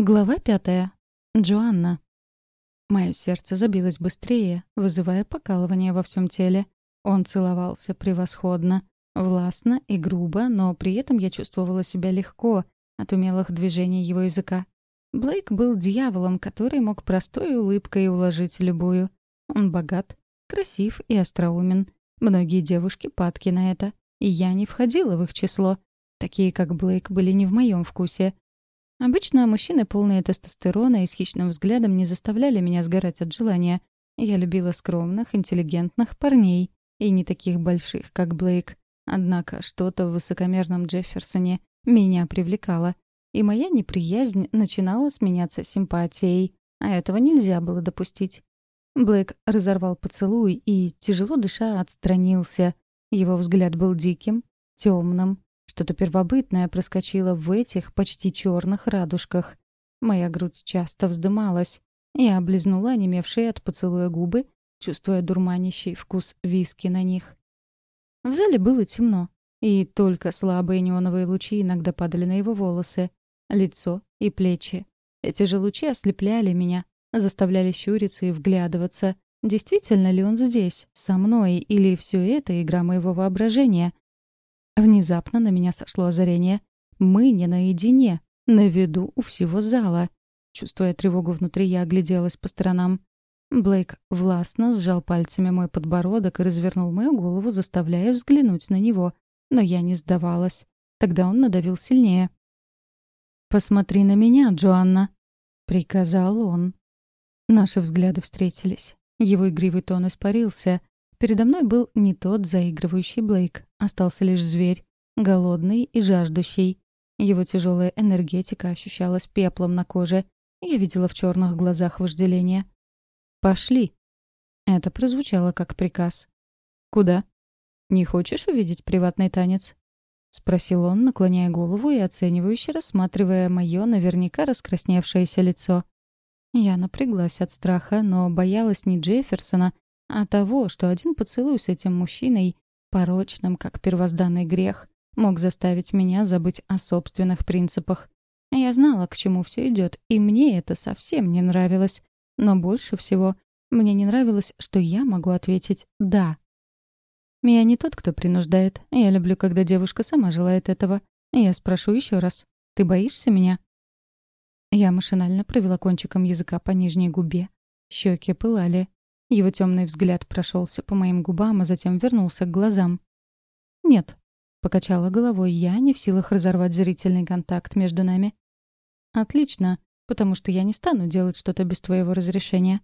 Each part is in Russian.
Глава пятая. Джоанна. Мое сердце забилось быстрее, вызывая покалывание во всем теле. Он целовался превосходно, властно и грубо, но при этом я чувствовала себя легко от умелых движений его языка. Блейк был дьяволом, который мог простой улыбкой уложить любую. Он богат, красив и остроумен. Многие девушки падки на это, и я не входила в их число. Такие, как Блейк, были не в моем вкусе — Обычно мужчины, полные тестостерона и с хищным взглядом, не заставляли меня сгорать от желания. Я любила скромных, интеллигентных парней, и не таких больших, как Блейк. Однако что-то в высокомерном Джефферсоне меня привлекало, и моя неприязнь начинала сменяться симпатией, а этого нельзя было допустить. Блейк разорвал поцелуй и, тяжело дыша, отстранился. Его взгляд был диким, темным, что-то первобытное проскочило в этих почти черных радужках. Моя грудь часто вздымалась. Я облизнула онемевшие от поцелуя губы, чувствуя дурманящий вкус виски на них. В зале было темно, и только слабые неоновые лучи иногда падали на его волосы, лицо и плечи. Эти же лучи ослепляли меня, заставляли щуриться и вглядываться. Действительно ли он здесь, со мной, или все это игра моего воображения — Внезапно на меня сошло озарение. Мы не наедине, на виду у всего зала. Чувствуя тревогу внутри, я огляделась по сторонам. Блейк властно сжал пальцами мой подбородок и развернул мою голову, заставляя взглянуть на него. Но я не сдавалась. Тогда он надавил сильнее. «Посмотри на меня, Джоанна», — приказал он. Наши взгляды встретились. Его игривый тон испарился, Передо мной был не тот заигрывающий Блейк. Остался лишь зверь, голодный и жаждущий. Его тяжелая энергетика ощущалась пеплом на коже. Я видела в черных глазах вожделение. «Пошли!» Это прозвучало как приказ. «Куда?» «Не хочешь увидеть приватный танец?» — спросил он, наклоняя голову и оценивающе рассматривая мое наверняка раскрасневшееся лицо. Я напряглась от страха, но боялась не Джефферсона, а того, что один поцелуй с этим мужчиной, порочным, как первозданный грех, мог заставить меня забыть о собственных принципах. Я знала, к чему все идет, и мне это совсем не нравилось. Но больше всего мне не нравилось, что я могу ответить «да». Я не тот, кто принуждает. Я люблю, когда девушка сама желает этого. Я спрошу еще раз. Ты боишься меня? Я машинально провела кончиком языка по нижней губе. Щеки пылали. Его темный взгляд прошелся по моим губам, а затем вернулся к глазам. «Нет», — покачала головой я, не в силах разорвать зрительный контакт между нами. «Отлично, потому что я не стану делать что-то без твоего разрешения».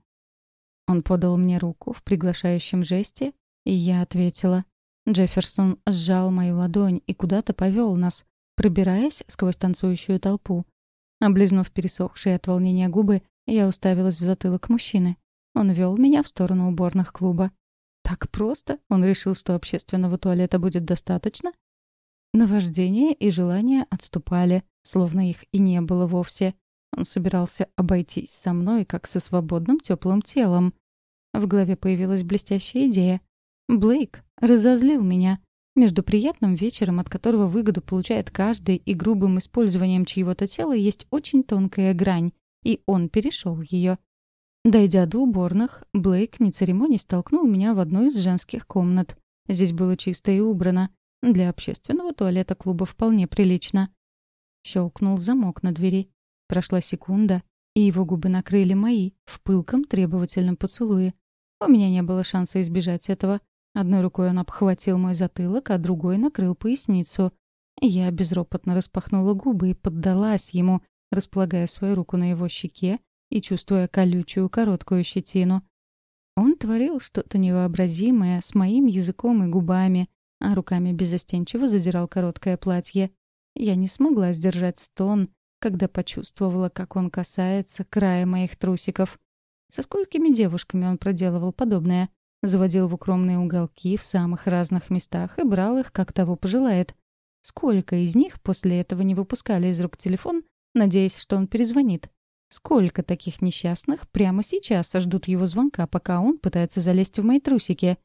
Он подал мне руку в приглашающем жесте, и я ответила. Джефферсон сжал мою ладонь и куда-то повел нас, пробираясь сквозь танцующую толпу. Облизнув пересохшие от волнения губы, я уставилась в затылок мужчины. Он вел меня в сторону уборных клуба. Так просто? Он решил, что общественного туалета будет достаточно? Наваждение и желание отступали, словно их и не было вовсе. Он собирался обойтись со мной, как со свободным теплым телом. В голове появилась блестящая идея. Блейк разозлил меня. Между приятным вечером, от которого выгоду получает каждый, и грубым использованием чьего-то тела есть очень тонкая грань, и он перешел ее. Дойдя до уборных, Блейк, не церемонясь, столкнул меня в одну из женских комнат. Здесь было чисто и убрано. Для общественного туалета клуба вполне прилично. Щелкнул замок на двери. Прошла секунда, и его губы накрыли мои в пылком требовательном поцелуе. У меня не было шанса избежать этого. Одной рукой он обхватил мой затылок, а другой накрыл поясницу. Я безропотно распахнула губы и поддалась ему, располагая свою руку на его щеке и чувствуя колючую короткую щетину. Он творил что-то невообразимое с моим языком и губами, а руками безостенчиво задирал короткое платье. Я не смогла сдержать стон, когда почувствовала, как он касается края моих трусиков. Со сколькими девушками он проделывал подобное? Заводил в укромные уголки в самых разных местах и брал их, как того пожелает. Сколько из них после этого не выпускали из рук телефон, надеясь, что он перезвонит? Сколько таких несчастных прямо сейчас ждут его звонка, пока он пытается залезть в мои трусики?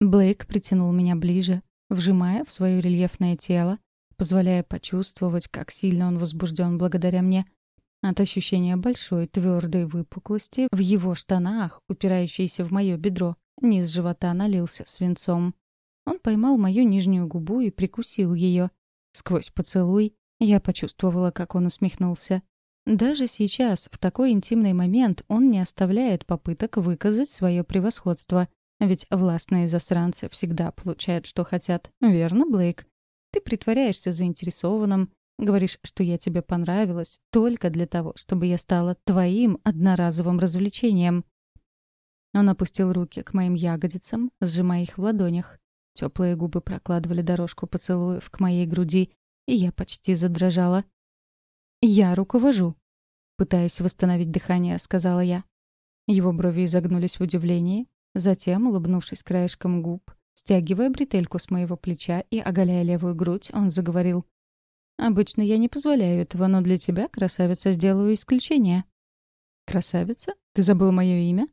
Блейк притянул меня ближе, вжимая в свое рельефное тело, позволяя почувствовать, как сильно он возбужден благодаря мне. От ощущения большой твердой выпуклости в его штанах, упирающейся в мое бедро, низ живота налился свинцом. Он поймал мою нижнюю губу и прикусил ее. Сквозь поцелуй я почувствовала, как он усмехнулся. Даже сейчас, в такой интимный момент, он не оставляет попыток выказать свое превосходство. Ведь властные засранцы всегда получают, что хотят. Верно, Блейк? Ты притворяешься заинтересованным, говоришь, что я тебе понравилась, только для того, чтобы я стала твоим одноразовым развлечением. Он опустил руки к моим ягодицам, сжимая их в ладонях. Теплые губы прокладывали дорожку поцелуев к моей груди, и я почти задрожала. «Я руковожу», — пытаясь восстановить дыхание, сказала я. Его брови изогнулись в удивлении, затем, улыбнувшись краешком губ, стягивая бретельку с моего плеча и оголяя левую грудь, он заговорил. «Обычно я не позволяю этого, но для тебя, красавица, сделаю исключение». «Красавица? Ты забыл мое имя?»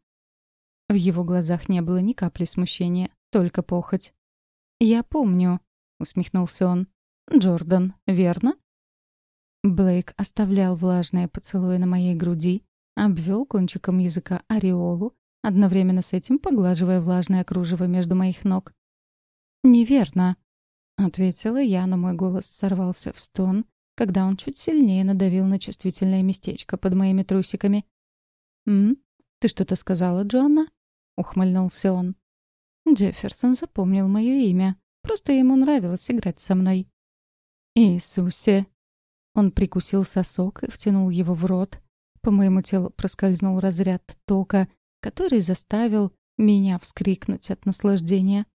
В его глазах не было ни капли смущения, только похоть. «Я помню», — усмехнулся он. «Джордан, верно?» Блейк оставлял влажные поцелуи на моей груди, обвел кончиком языка ореолу, одновременно с этим поглаживая влажное кружево между моих ног. «Неверно», — ответила я, но мой голос сорвался в стон, когда он чуть сильнее надавил на чувствительное местечко под моими трусиками. «М? Ты что-то сказала, Джоанна?» — ухмыльнулся он. Джефферсон запомнил мое имя. Просто ему нравилось играть со мной. «Иисусе!» Он прикусил сосок и втянул его в рот. По моему телу проскользнул разряд тока, который заставил меня вскрикнуть от наслаждения.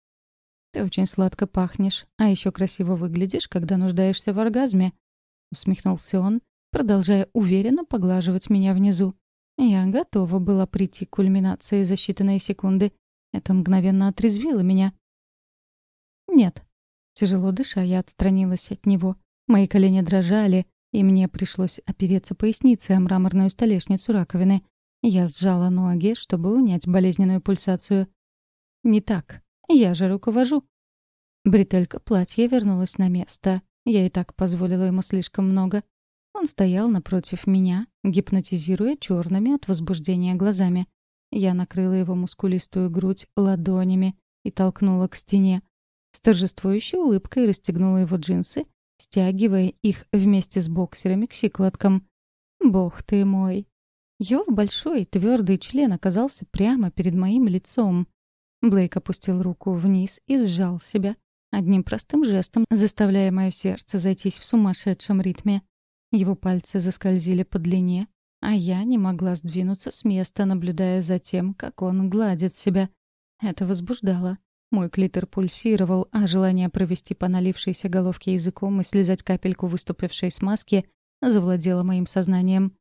«Ты очень сладко пахнешь, а еще красиво выглядишь, когда нуждаешься в оргазме», — усмехнулся он, продолжая уверенно поглаживать меня внизу. Я готова была прийти к кульминации за считанные секунды. Это мгновенно отрезвило меня. «Нет». Тяжело дыша, я отстранилась от него. Мои колени дрожали, и мне пришлось опереться поясницей о мраморную столешницу раковины. Я сжала ноги, чтобы унять болезненную пульсацию. «Не так. Я же руковожу». Бретелька платья вернулась на место. Я и так позволила ему слишком много. Он стоял напротив меня, гипнотизируя черными от возбуждения глазами. Я накрыла его мускулистую грудь ладонями и толкнула к стене. С торжествующей улыбкой расстегнула его джинсы, стягивая их вместе с боксерами к щиколоткам. «Бог ты мой!» Его большой твердый член оказался прямо перед моим лицом. Блейк опустил руку вниз и сжал себя, одним простым жестом заставляя мое сердце зайтись в сумасшедшем ритме. Его пальцы заскользили по длине, а я не могла сдвинуться с места, наблюдая за тем, как он гладит себя. Это возбуждало. Мой клитор пульсировал, а желание провести по налившейся головке языком и слезать капельку выступившей смазки завладело моим сознанием.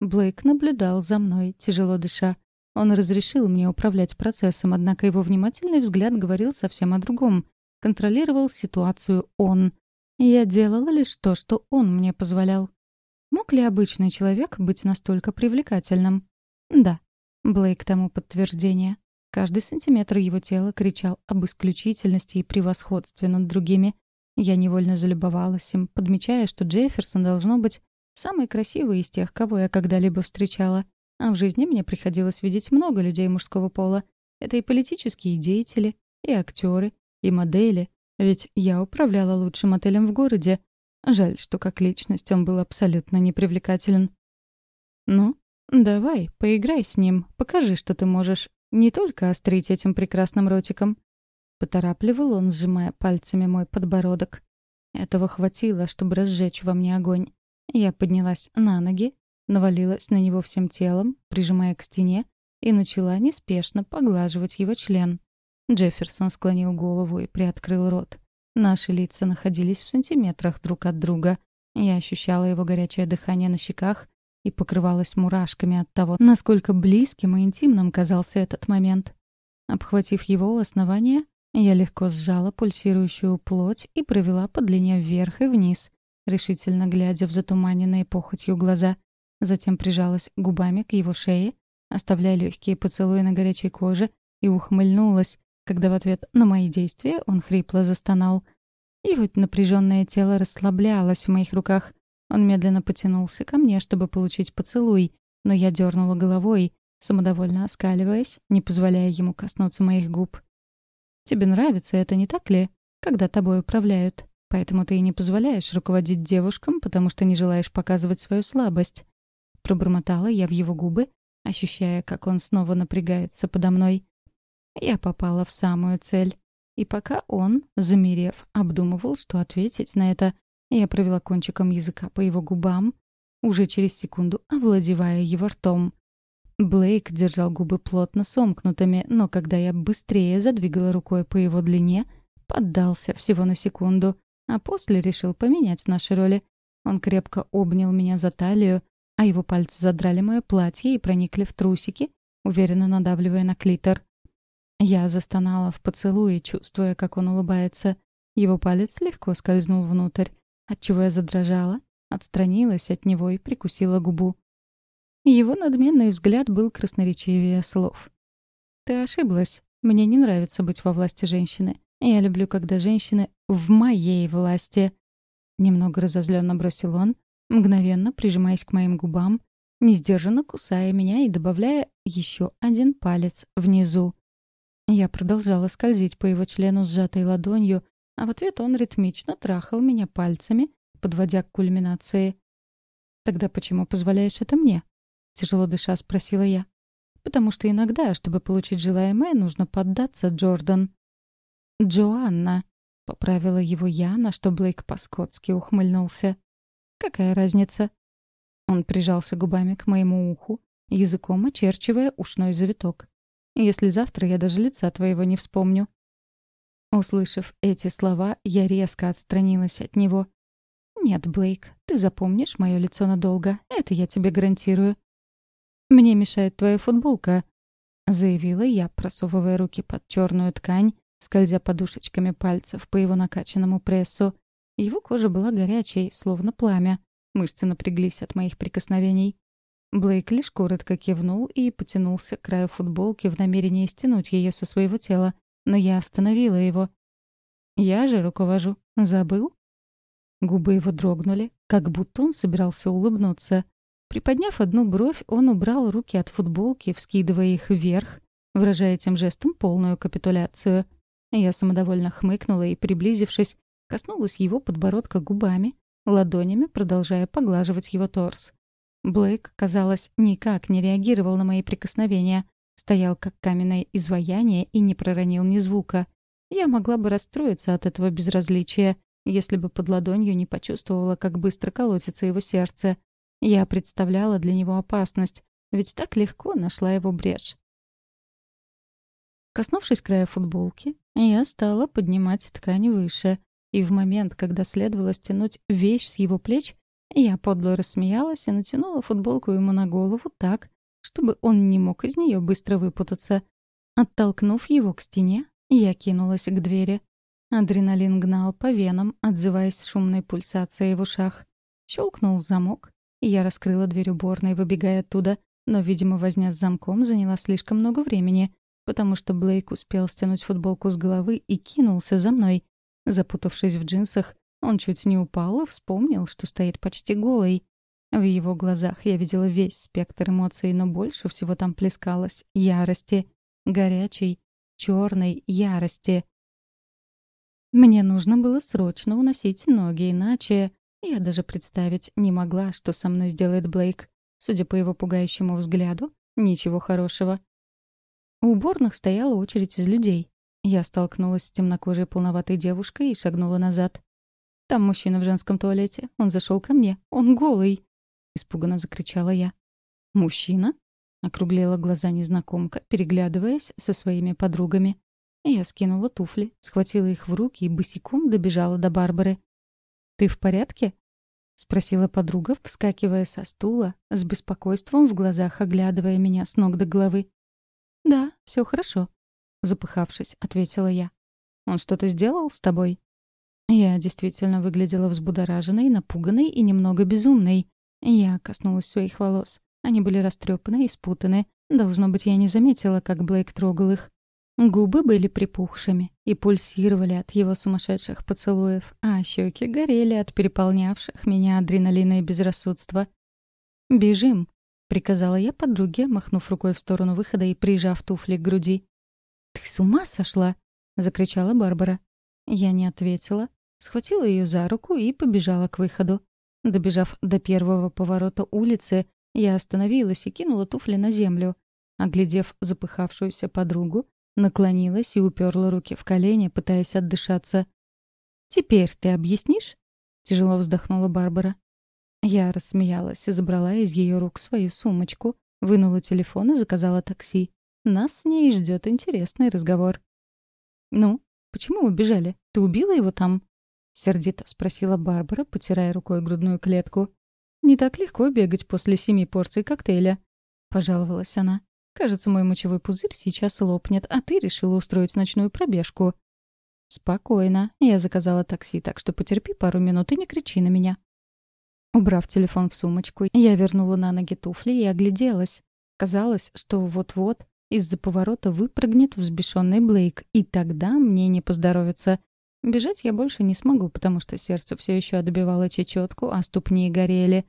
Блейк наблюдал за мной, тяжело дыша. Он разрешил мне управлять процессом, однако его внимательный взгляд говорил совсем о другом. Контролировал ситуацию он. Я делала лишь то, что он мне позволял. Мог ли обычный человек быть настолько привлекательным? Да. Блейк тому подтверждение. Каждый сантиметр его тела кричал об исключительности и превосходстве над другими. Я невольно залюбовалась им, подмечая, что Джефферсон должно быть самый красивый из тех, кого я когда-либо встречала. А в жизни мне приходилось видеть много людей мужского пола. Это и политические деятели, и актеры, и модели. Ведь я управляла лучшим отелем в городе, Жаль, что как личность он был абсолютно непривлекателен. «Ну, давай, поиграй с ним, покажи, что ты можешь не только острить этим прекрасным ротиком». Поторапливал он, сжимая пальцами мой подбородок. Этого хватило, чтобы разжечь во мне огонь. Я поднялась на ноги, навалилась на него всем телом, прижимая к стене, и начала неспешно поглаживать его член. Джефферсон склонил голову и приоткрыл рот. Наши лица находились в сантиметрах друг от друга. Я ощущала его горячее дыхание на щеках и покрывалась мурашками от того, насколько близким и интимным казался этот момент. Обхватив его у основания, я легко сжала пульсирующую плоть и провела по длине вверх и вниз, решительно глядя в затуманенные похотью глаза. Затем прижалась губами к его шее, оставляя легкие поцелуи на горячей коже, и ухмыльнулась, когда в ответ на мои действия он хрипло застонал. Его напряженное тело расслаблялось в моих руках. Он медленно потянулся ко мне, чтобы получить поцелуй, но я дернула головой, самодовольно оскаливаясь, не позволяя ему коснуться моих губ. «Тебе нравится это, не так ли? Когда тобой управляют. Поэтому ты и не позволяешь руководить девушкам, потому что не желаешь показывать свою слабость». Пробормотала я в его губы, ощущая, как он снова напрягается подо мной. Я попала в самую цель. И пока он, замерев, обдумывал, что ответить на это, я провела кончиком языка по его губам, уже через секунду овладевая его ртом. Блейк держал губы плотно сомкнутыми, но когда я быстрее задвигала рукой по его длине, поддался всего на секунду, а после решил поменять наши роли. Он крепко обнял меня за талию, а его пальцы задрали мое платье и проникли в трусики, уверенно надавливая на клитор. Я застонала в поцелуе, чувствуя, как он улыбается. Его палец легко скользнул внутрь, отчего я задрожала, отстранилась от него и прикусила губу. Его надменный взгляд был красноречивее слов. «Ты ошиблась. Мне не нравится быть во власти женщины. Я люблю, когда женщины в моей власти». Немного разозленно бросил он, мгновенно прижимаясь к моим губам, несдержанно кусая меня и добавляя еще один палец внизу. Я продолжала скользить по его члену сжатой ладонью, а в ответ он ритмично трахал меня пальцами, подводя к кульминации. «Тогда почему позволяешь это мне?» — тяжело дыша спросила я. «Потому что иногда, чтобы получить желаемое, нужно поддаться, Джордан». «Джоанна», — поправила его я, на что Блейк по-скотски ухмыльнулся. «Какая разница?» Он прижался губами к моему уху, языком очерчивая ушной завиток если завтра я даже лица твоего не вспомню». Услышав эти слова, я резко отстранилась от него. «Нет, Блейк, ты запомнишь мое лицо надолго, это я тебе гарантирую». «Мне мешает твоя футболка», — заявила я, просовывая руки под черную ткань, скользя подушечками пальцев по его накачанному прессу. Его кожа была горячей, словно пламя. Мышцы напряглись от моих прикосновений. Блейк лишь коротко кивнул и потянулся к краю футболки в намерении стянуть ее со своего тела, но я остановила его. «Я же руковожу. Забыл?» Губы его дрогнули, как будто он собирался улыбнуться. Приподняв одну бровь, он убрал руки от футболки, вскидывая их вверх, выражая тем жестом полную капитуляцию. Я самодовольно хмыкнула и, приблизившись, коснулась его подбородка губами, ладонями продолжая поглаживать его торс. Блейк, казалось, никак не реагировал на мои прикосновения. Стоял как каменное изваяние и не проронил ни звука. Я могла бы расстроиться от этого безразличия, если бы под ладонью не почувствовала, как быстро колотится его сердце. Я представляла для него опасность, ведь так легко нашла его брешь. Коснувшись края футболки, я стала поднимать ткань выше, и в момент, когда следовало стянуть вещь с его плеч, я подло рассмеялась и натянула футболку ему на голову так, чтобы он не мог из нее быстро выпутаться. Оттолкнув его к стене, я кинулась к двери. Адреналин гнал по венам, отзываясь шумной пульсацией в ушах. Щелкнул замок, и я раскрыла дверь уборной, выбегая оттуда, но, видимо, возня с замком заняла слишком много времени, потому что Блейк успел стянуть футболку с головы и кинулся за мной. Запутавшись в джинсах, он чуть не упал и вспомнил, что стоит почти голый. В его глазах я видела весь спектр эмоций, но больше всего там плескалось ярости. Горячей, черной ярости. Мне нужно было срочно уносить ноги, иначе... Я даже представить не могла, что со мной сделает Блейк. Судя по его пугающему взгляду, ничего хорошего. У уборных стояла очередь из людей. Я столкнулась с темнокожей полноватой девушкой и шагнула назад. Там мужчина в женском туалете. Он зашел ко мне. Он голый!» Испуганно закричала я. «Мужчина?» — округлила глаза незнакомка, переглядываясь со своими подругами. Я скинула туфли, схватила их в руки и босиком добежала до Барбары. «Ты в порядке?» — спросила подруга, вскакивая со стула, с беспокойством в глазах оглядывая меня с ног до головы. «Да, все хорошо», — запыхавшись, ответила я. «Он что-то сделал с тобой?» Я действительно выглядела взбудораженной, напуганной и немного безумной. Я коснулась своих волос. Они были растрепаны и спутаны. Должно быть, я не заметила, как Блейк трогал их. Губы были припухшими и пульсировали от его сумасшедших поцелуев, а щеки горели от переполнявших меня адреналина и безрассудства. «Бежим!» — приказала я подруге, махнув рукой в сторону выхода и прижав туфли к груди. «Ты с ума сошла?» — закричала Барбара. Я не ответила, схватила ее за руку и побежала к выходу. Добежав до первого поворота улицы, я остановилась и кинула туфли на землю. Оглядев запыхавшуюся подругу, наклонилась и уперла руки в колени, пытаясь отдышаться. «Теперь ты объяснишь?» — тяжело вздохнула Барбара. Я рассмеялась и забрала из ее рук свою сумочку, вынула телефон и заказала такси. Нас с ней ждет интересный разговор. «Ну, почему убежали? Ты убила его там?» — сердито спросила Барбара, потирая рукой грудную клетку. «Не так легко бегать после семи порций коктейля», — пожаловалась она. Кажется, мой мочевой пузырь сейчас лопнет, а ты решила устроить ночную пробежку. Спокойно. Я заказала такси, так что потерпи пару минут и не кричи на меня. Убрав телефон в сумочку, я вернула на ноги туфли и огляделась. Казалось, что вот-вот из-за поворота выпрыгнет взбешенный Блейк, и тогда мне не поздоровится. Бежать я больше не смогу, потому что сердце все еще отбивало чечетку, а ступни горели.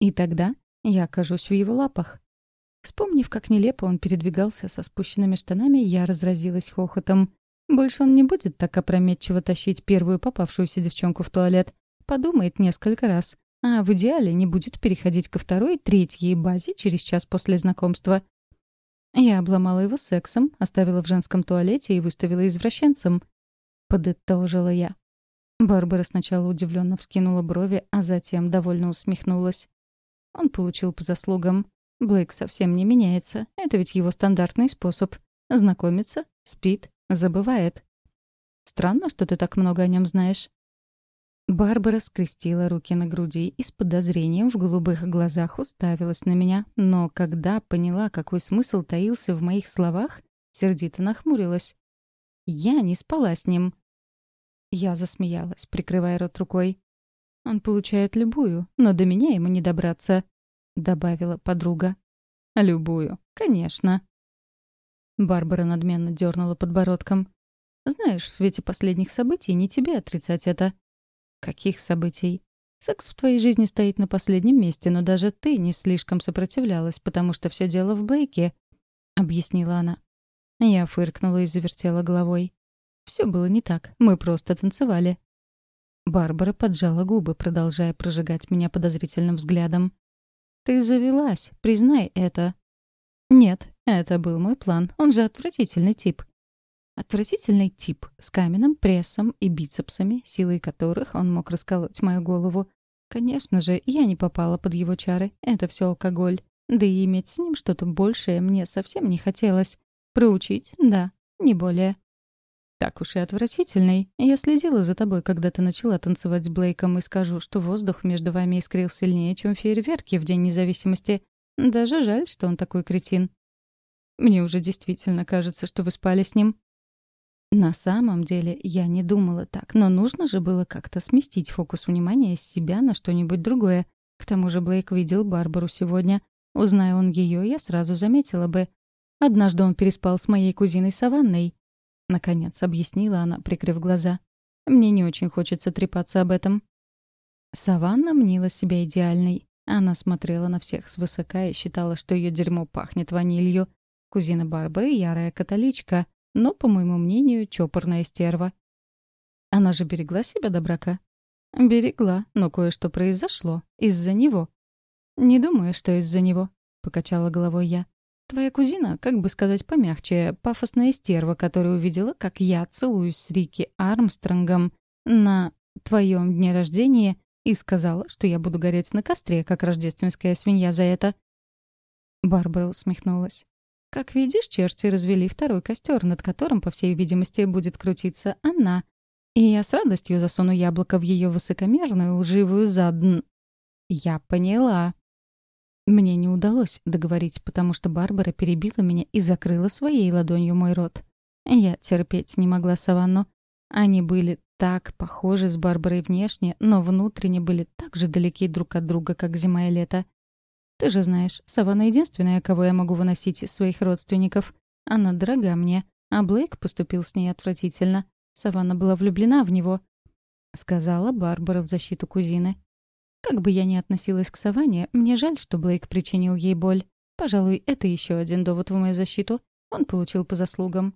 И тогда я окажусь в его лапах. Вспомнив, как нелепо он передвигался со спущенными штанами, я разразилась хохотом. Больше он не будет так опрометчиво тащить первую попавшуюся девчонку в туалет. Подумает несколько раз. А в идеале не будет переходить ко второй, третьей базе через час после знакомства. Я обломала его сексом, оставила в женском туалете и выставила извращенцем. Подытожила я. Барбара сначала удивленно вскинула брови, а затем довольно усмехнулась. Он получил по заслугам. Блейк совсем не меняется. Это ведь его стандартный способ. Знакомится, спит, забывает. Странно, что ты так много о нем знаешь. Барбара скрестила руки на груди и с подозрением в голубых глазах уставилась на меня, но когда поняла, какой смысл таился в моих словах, сердито нахмурилась. «Я не спала с ним». Я засмеялась, прикрывая рот рукой. «Он получает любую, но до меня ему не добраться. — добавила подруга. «Любую, конечно». Барбара надменно дернула подбородком. «Знаешь, в свете последних событий не тебе отрицать это». «Каких событий?» «Секс в твоей жизни стоит на последнем месте, но даже ты не слишком сопротивлялась, потому что все дело в Блейке», — объяснила она. Я фыркнула и завертела головой. Все было не так, мы просто танцевали. Барбара поджала губы, продолжая прожигать меня подозрительным взглядом. Ты завелась, признай это. Нет, это был мой план. Он же отвратительный тип. Отвратительный тип с каменным прессом и бицепсами, силой которых он мог расколоть мою голову. Конечно же, я не попала под его чары. Это все алкоголь. Да и иметь с ним что-то большее мне совсем не хотелось. Проучить — да, не более. Так уж и отвратительный. Я следила за тобой, когда ты начала танцевать с Блейком, и скажу, что воздух между вами искрил сильнее, чем фейерверки в День независимости. Даже жаль, что он такой кретин. Мне уже действительно кажется, что вы спали с ним. На самом деле, я не думала так, но нужно же было как-то сместить фокус внимания с себя на что-нибудь другое. К тому же Блейк видел Барбару сегодня. Узная он ее, я сразу заметила бы. Однажды он переспал с моей кузиной Саванной. Наконец объяснила она, прикрыв глаза. «Мне не очень хочется трепаться об этом». Саванна мнила себя идеальной. Она смотрела на всех свысока и считала, что ее дерьмо пахнет ванилью. Кузина Барбары — ярая католичка, но, по моему мнению, чопорная стерва. Она же берегла себя до брака. Берегла, но кое-что произошло. Из-за него. «Не думаю, что из-за него», — покачала головой я. Твоя кузина, как бы сказать помягче, пафосная стерва, которая увидела, как я целуюсь с Рики Армстронгом на твоем дне рождения и сказала, что я буду гореть на костре, как рождественская свинья за это. Барбара усмехнулась. Как видишь, черти развели второй костер, над которым, по всей видимости, будет крутиться она. И я с радостью засуну яблоко в ее высокомерную, лживую задн. Я поняла. Мне не удалось договорить, потому что Барбара перебила меня и закрыла своей ладонью мой рот. Я терпеть не могла Саванну. Они были так похожи с Барбарой внешне, но внутренне были так же далеки друг от друга, как зима и лето. Ты же знаешь, Саванна единственная, кого я могу выносить из своих родственников. Она дорога мне. А Блейк поступил с ней отвратительно. Саванна была влюблена в него. Сказала Барбара в защиту кузины. Как бы я ни относилась к Саванне, мне жаль, что Блейк причинил ей боль. Пожалуй, это еще один довод в мою защиту. Он получил по заслугам.